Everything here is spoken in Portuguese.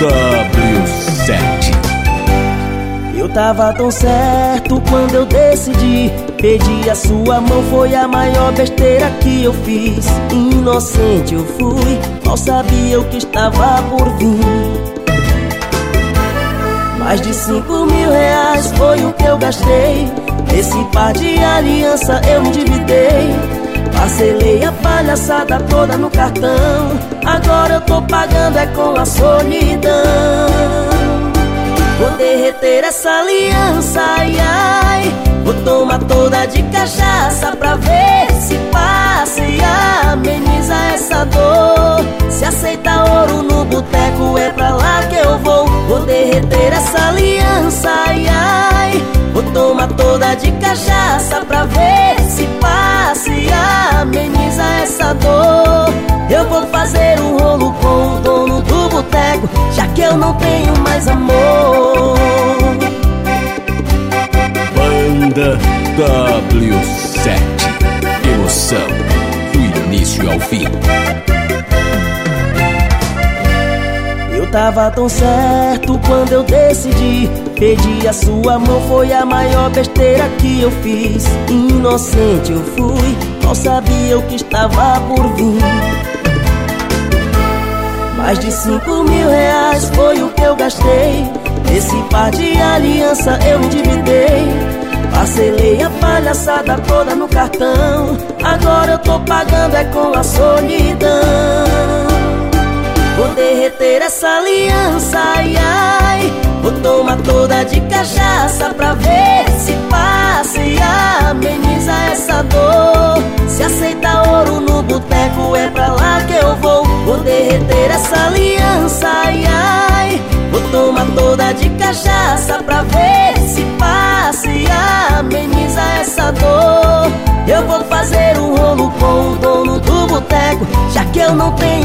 W7 Eu tava tão certo quando eu decidi. Pedir a sua mão foi a maior besteira que eu fiz. Inocente eu fui, mal sabia o que estava por vir. Mais de cinco mil reais foi o que eu gastei. Esse par de aliança eu me endividei Parcelei a palhaçada toda no cartão. Agora eu tô pagando é com a solidão. Vou derreter essa aliança, ai ai. Vou tomar toda de cachaça pra ver se passa e ameniza essa dor. Se aceita ouro no boteco é pra lá que eu vou. Vou derreter essa aliança, ai ai. Vou tomar toda de cachaça pra ver eu não tenho mais amor. Banda W7 Emoção do início ao fim. Tava tão certo quando eu decidi. Pedir a sua mão foi a maior besteira que eu fiz. Inocente eu fui, mal sabia o que estava por vir Mais de cinco mil reais foi o que eu gastei. Esse par de aliança eu endividei. Parcelei a palhaçada toda no cartão. Agora eu tô pagando é com a solidão. Vou derreter essa aliança, ai ai. Vou tomar toda de cachaça pra ver se passa e ameniza essa dor. Se aceita ouro no boteco é aliança, ai ai. Vou tomar toda de cachaça pra ver se passa e ameniza essa dor. Eu vou fazer um rolo com o dono do boteco Já que eu não tenho